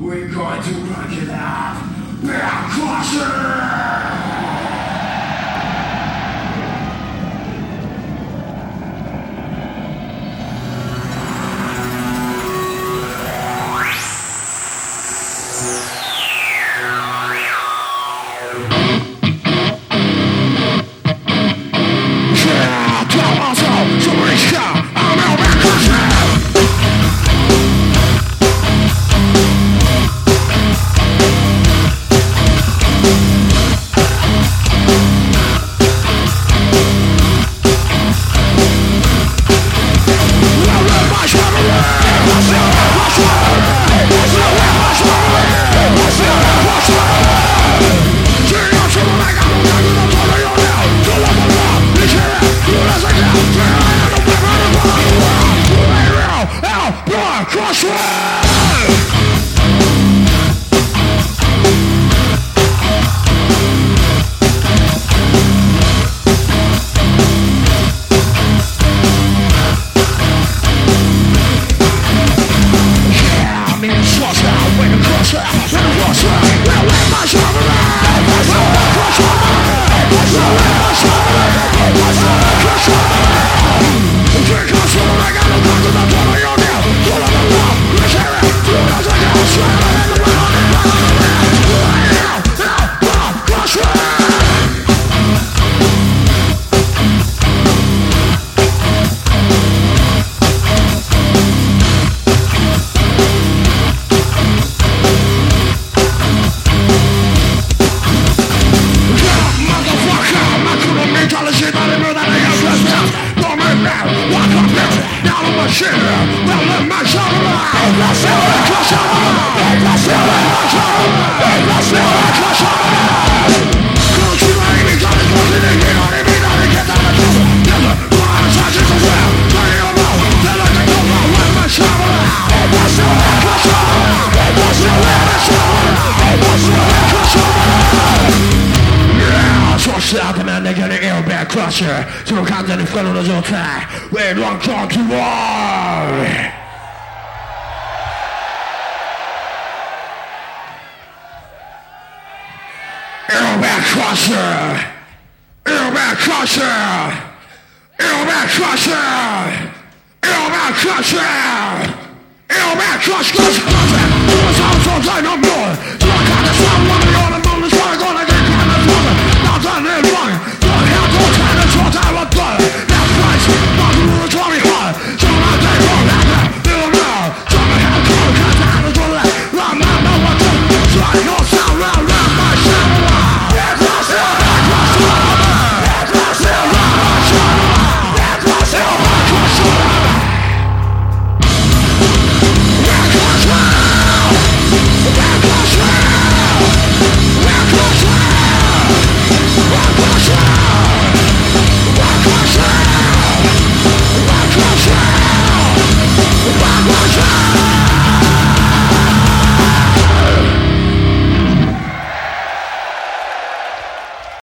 We're going to rock it out. Bear Crusher! Crush guns and I'm telling you. now, full of the shit. Well, let my shoulder out. Let my shoulder out. Let my shoulder out. an air bag crusher. Sono canta nel quello da giocare. Wait, long time to war. Airback crusher! Airback crusher! Airback crusher! Airback crusher! Airback crusher! Crusher! Crusher! Crusher! Crusher! Crusher! Crusher! Crusher! Crusher! Crusher! Crusher! Crusher! Crusher!